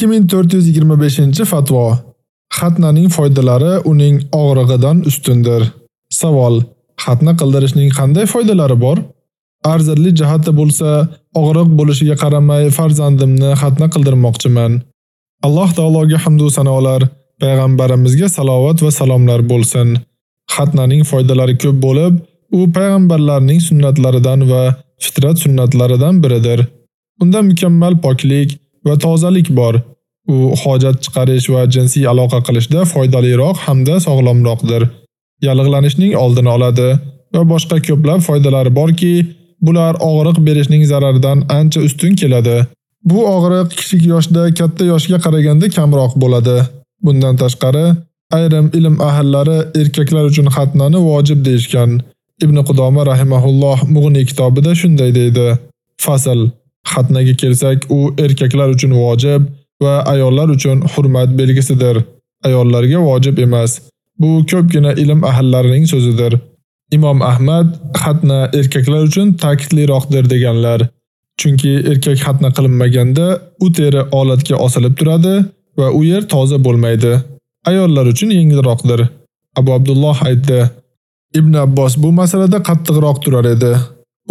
2425-fatvo. Xatnaning foydalari uning og'rig'idan ustundir. Savol: Xatna qildirishning qanday foydalari bor? Arzirli jihati bo'lsa, og'riq bo'lishiga qaramay farzandimni xatna qildirmoqchiman. Alloh taologa hamd va sanolar, payg'ambarimizga salovat va salomlar bo'lsin. Xatnaning foydalari ko'p bo'lib, u payg'ambarlarning sunnatlaridan va fitrat sunnatlaridan biridir. Unda mukammal poklik va tozalik bor. U hojat chiqarish va jinsiy aloqa qilishda foydaliroq hamda sog'lomroqdir. Yallig'lanishning oldini oladi va boshqa ko'plab foydalari borki, bular og'riq berishning zararidan ancha ustun keladi. Bu og'riq kichik yoshda katta yoshga qaraganda kamroq bo'ladi. Bundan tashqari, ayrim ilm ahllari erkaklar uchun xatnani vojib deyishgan. Ibn Qudoma rahimahulloh Mughni kitobida shunday deydi: Fasl Xatnaga kelsak, u erkaklar uchun vojib va ayollar uchun hurmat belgisidir. Ayollarga vojib emas. Bu ko'pgina ilm ahllarining so'zidir. Imom Ahmad xatna erkaklar uchun ta'kidliroqdir deganlar. Chunki erkak xatna qilinmaganda u teri olatga osilib turadi va u yer toza bo'lmaydi. Ayollar uchun yengilroqdir. Abu Abdulloh aytdi: Ibn Abbos bu masalada qattiqroq turar edi.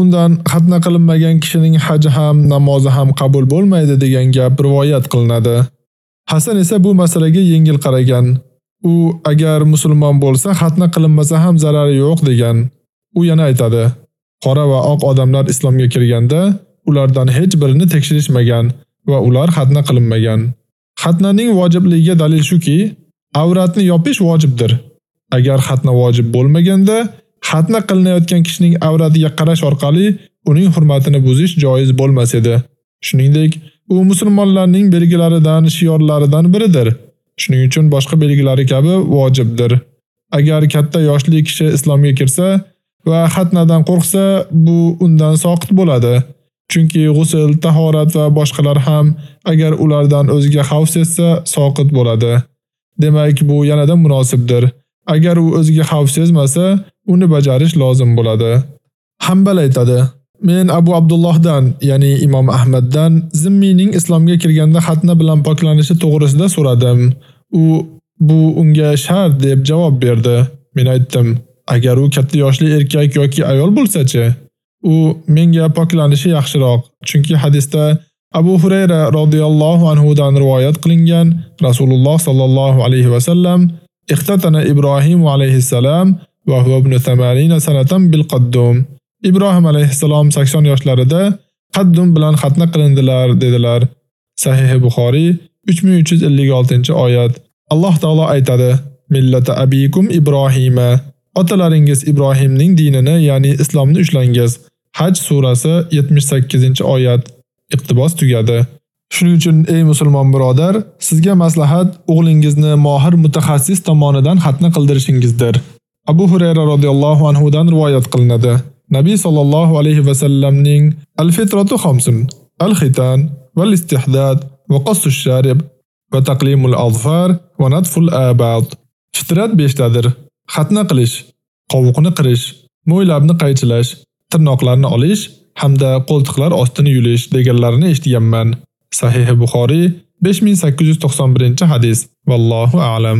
Undan xatna qilinmagan kishining haji ham, namozi ham qabul bo'lmaydi degan gap rivoyat qilinadi. Hasan esa bu masalaga yengil qaragan. U agar musulmon bo'lsa, xatna qilinmasa ham zarari yo'q degan. U yana aytadi: Qora va oq odamlar islomga kirganda ulardan hech birini tekshirishmagan va ular xatna qilinmagan. Xatnaning vojibligiga dalil shuki, avratni yopish vojibdir. Agar xatna vojib bo'lmaganda, xatna qilinayotgan kishining avratiga qarash orqali uning hurmatini buzish joiz bo'lmas edi. Shuningdek, u musulmonlarning belgilaridan, shiorlaridan biridir. Shuning uchun boshqa belgilari kabi vojibdir. Agar katta yoshli kishi islomga kirsa va xatnadan qo'rqsa, bu undan soqit bo'ladi. Chunki g'usl, tahorat va boshqalar ham agar ulardan o'ziga xavf sezsa, soqit bo'ladi. Demak, bu yanada munosibdir. Agar u o'ziga xavf sezmasa, uni bajarish lozim bo'ladi. Hanbal aytadi: Men Abu Abdullohdan, ya'ni Imom Ahmaddan zimmiyning islomga kirganda xatna bilan poklanishi to'g'risida so'radim. U bu unga shart deb javob berdi. Men aytdim: Agar u katta yoshli erkak yoki ayol bo'lsa-chi? U menga poklanishi yaxshiroq, chunki hadisda Abu Hurayra radhiyallohu anhu dan rivoyat qilingan Rasululloh sallallohu alayhi va sallam Ixtatana Ibrohim alayhissalom va huwa ibn 80 sanatan bil qaddum. Ibrohim alayhissalom 80 yoshlarida qaddum bilan xatna qilindilar dedilar. Sahih Buxoriy 3356-oyat. Alloh taolo aytadi: Millata abikum Ibrohima. Otalaringiz Ibrohimning dinini, ya'ni islomni ushlangiz. Haj surasi 78-oyat. Iqtibos tugadi. Shuning uchun ey musulmon birodar, sizga maslahat o'g'lingizni mohir mutaxassis tomonidan xatna qildirishingizdir. Abu Hurayra radhiyallohu anhu dan rivoyat qilinadi. Nabiy sallallohu alayhi va sallamning al-fitratu khamsun: al-khitan wal-istihdad va qassu sharib va taqlimul azfar va natful abad. Fitrat 5 tadir. Xatna qilish, qovuqni qirish, mo'ylabni qaychilash, tirnoqlarni olish hamda qo'ltiqlar ostini yulish deganlarini eshitganman. Sahih Buxoriy 5891-hadis. Vallohu a'lam.